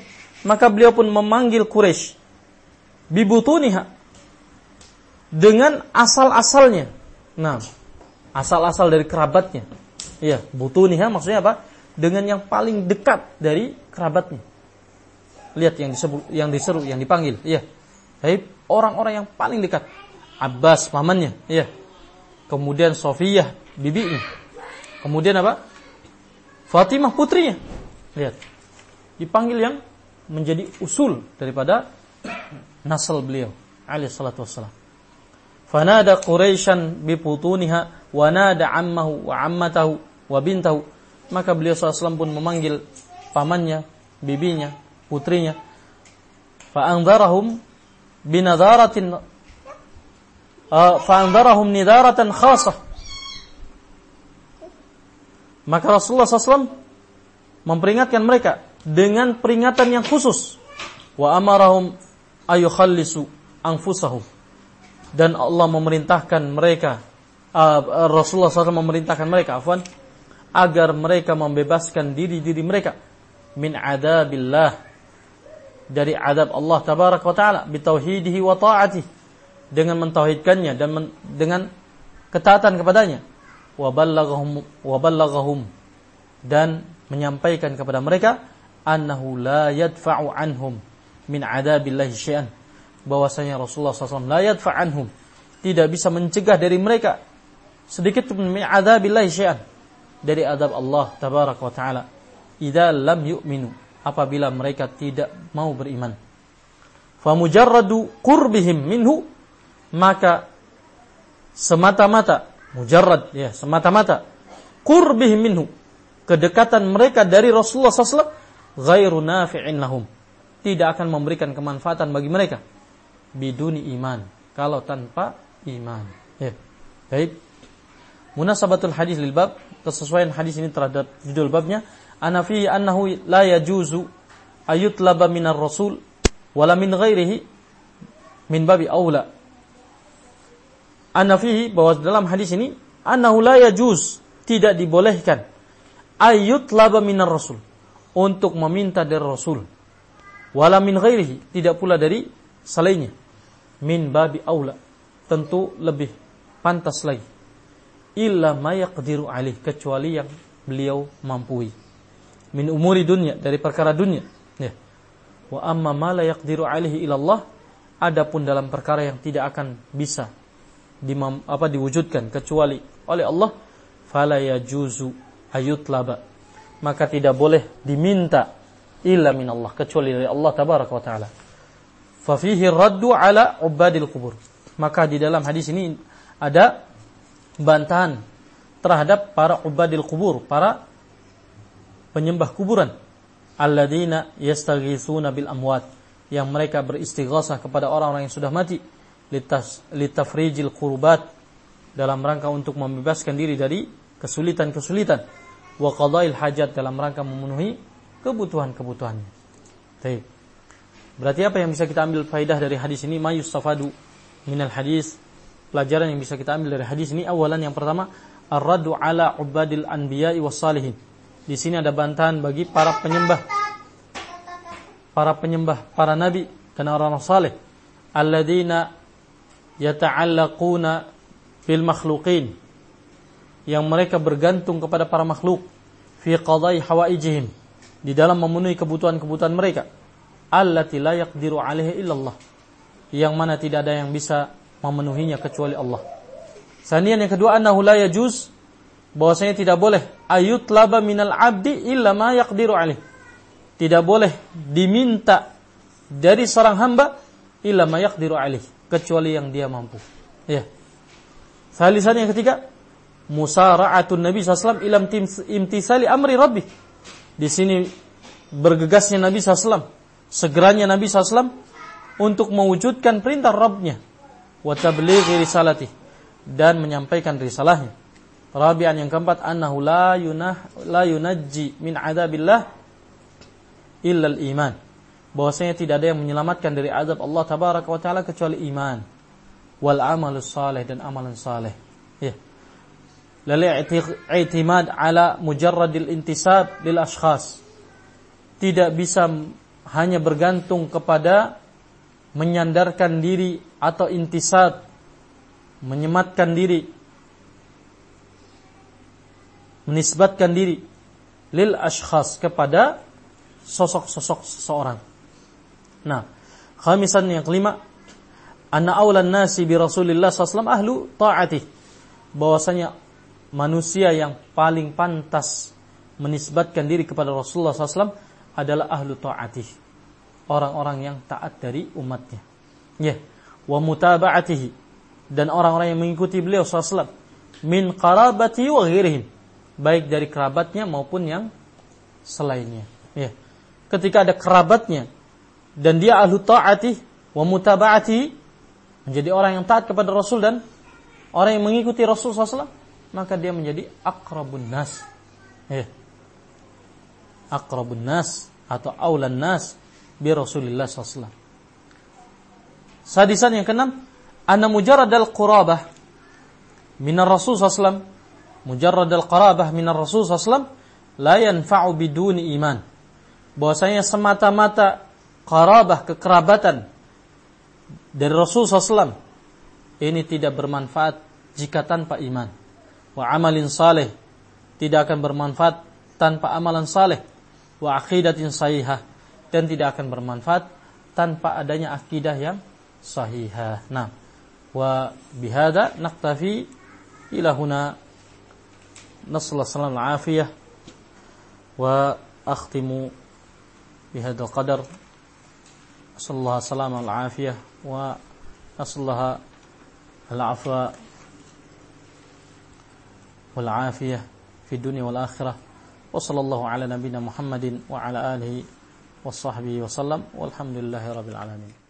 Maka beliau pun memanggil Quraisy. Bibutuniha. Dengan asal-asalnya. Nah, asal-asal dari kerabatnya. Iya, butuniha maksudnya apa? Dengan yang paling dekat dari kerabatnya lihat yang disebut yang diseru yang dipanggil iya baik orang-orang yang paling dekat Abbas pamannya iya kemudian Sofiyah bibinya kemudian apa? Fatimah putrinya. Lihat. Dipanggil yang menjadi usul daripada nasal beliau alaihi salatu wassalam. Fanada quraisyan biputuniha wa nada ammahu wa ammatahu wa bintahu. Maka beliau SAW pun memanggil pamannya bibinya putrinya. Fa'anzarahum binadaratin uh, fa'anzarahum nidaratan khasah. Maka Rasulullah SAW memperingatkan mereka dengan peringatan yang khusus. Wa amarahum ayukhallisu anfusahum. Dan Allah memerintahkan mereka, uh, Rasulullah SAW memerintahkan mereka, afwan, agar mereka membebaskan diri-diri mereka min adabillah dari adab Allah tabarak wa taala bitauhidihi wa ta'atihi dengan mentauhidkannya dan men, dengan ketaatan kepadanya wa ballaghahum dan menyampaikan kepada mereka annahu la yadfa'u anhum min adabillahi syai'an. Bahwasanya Rasulullah SAW la yadfa' anhum. Tidak bisa mencegah dari mereka. Sedikit pun min adabillahi syai'an. Dari adab Allah tabarak wa taala. Idza lam yu'minu. Apabila mereka tidak mau beriman. Famujarradu qurbihim minhu. Maka semata-mata mujarrad ya semata-mata. Qurbihim minhu. Kedekatan mereka dari Rasulullah SAW ghairu nafi'in lahum. Tidak akan memberikan kemanfaatan bagi mereka. Biduni iman. Kalau tanpa iman. Ya baik. Munasabatul hadis lil bab. Kesesuaian hadis ini terhadap judul babnya. Ana fi annahu la yajuzu ayutlaba minar rasul wala min ghairihi min babi aula ana fihi bahwa dalam hadis ini annahu la tidak dibolehkan ayutlaba minar rasul untuk meminta dari Rasul. Wala min ghairihi, tidak pula dari selainnya. Min babi aula, tentu lebih pantas lagi. Illa ma yaqdiru alih, kecuali yang beliau mampu. Min umuri dunia, dari perkara dunia. Ya. Wa amma ma la yaqdiru alaihi ilallah, adapun dalam perkara yang tidak akan bisa dimam, apa diwujudkan kecuali oleh Allah, fala yajuzu ayutlaba maka tidak boleh diminta illa min Allah kecuali dari Allah tabaraka wa taala. Fa fihi raddu ala ubadil kubur. Maka di dalam hadis ini ada bantahan terhadap para ubadil kubur, para penyembah kuburan. Alladzina yastaghitsuna bil amwat yang mereka beristighasah kepada orang-orang yang sudah mati litafrijil kurbat dalam rangka untuk membebaskan diri dari kesulitan-kesulitan wa qadail hajat dalam rangka memenuhi kebutuhan-kebutuhannya. Baik. Berarti apa yang bisa kita ambil faidah dari hadis ini? Ma yustafadu minal hadis. Pelajaran yang bisa kita ambil dari hadis ini awalan yang pertama ar-raddu ala ubadil anbiya'i was salihin. Di sini ada bantahan bagi para penyembah para penyembah para nabi dan orang-orang saleh alladzina yata'allaquna bil makhluqin yang mereka bergantung kepada para makhluk fi qadai hawaijihim di dalam memenuhi kebutuhan-kebutuhan mereka allati la yaqdiru alaihi illallah yang mana tidak ada yang bisa memenuhinya kecuali Allah. Sanian yang kedua annahu la yajuz bahwasanya tidak boleh ayut laba minal abdi illa ma yaqdiru alaih. Tidak boleh diminta dari seorang hamba illa ma yaqdiru alaih kecuali yang dia mampu. Ya. Salisan yang ketiga musara'atun Nabi SAW ilam imtisali amri Rabbi. Di sini bergegasnya Nabi SAW, segeranya Nabi SAW untuk mewujudkan perintah Rabbnya. Wa tablighi risalati dan menyampaikan risalahnya. Rabi'an yang keempat annahu la yunah la yunajji min adabillah illa iman bahwasanya tidak ada yang menyelamatkan dari azab Allah tabaraka wa taala kecuali iman wal amalus saleh dan amalan saleh. Ya lal-i'timad ala mujarradil intisab lil ashkhas. Tidak bisa hanya bergantung kepada menyandarkan diri atau intisab menyematkan diri menisbatkan diri lil ashkhas kepada sosok-sosok seseorang. Nah, khamisan yang kelima, anna awlan nasi bi Rasulillah sallallahu ahlu ta'ati. Bahwasanya manusia yang paling pantas menisbatkan diri kepada Rasulullah SAW adalah ahlu ta'atih. Orang-orang yang taat dari umatnya. Ya. Wa mutaba'atihi. Dan orang-orang yang mengikuti beliau SAW. Min qarabati wa ghirihim. Baik dari kerabatnya maupun yang selainnya. Ya. Ketika ada kerabatnya. Dan dia ahlu ta'atih. Wa mutaba'atihi. Menjadi orang yang taat kepada Rasul dan orang yang mengikuti Rasul SAW maka dia menjadi akrabun nas eh aqrabun nas atau aulan nas bi Rasulillah sallallahu Sadisan yang keenam, anna mujarrad al-qurabah min Rasul sallallahu mujarrad al-qarabah min Rasul sallallahu la yanfa'u biduni iman. Bahwasanya semata-mata qarabah kekerabatan dari Rasul sallallahu ini tidak bermanfaat jika tanpa iman. Wa amalin saleh tidak akan bermanfaat tanpa amalan saleh. Wa aqidatin sahihah dan tidak akan bermanfaat tanpa adanya akidah yang sahihah. Nah, wa bihada naktafi ila huna nasallahu salam al-afiyah wa akhtimu bihada qadar sallallahu salam al-afiyah wa nasallahu al-afwa والعافية في الدنيا والآخرة. وصلى الله على نبينا محمد وعلى آله وصحبه وسلم والحمد لله رب العالمين.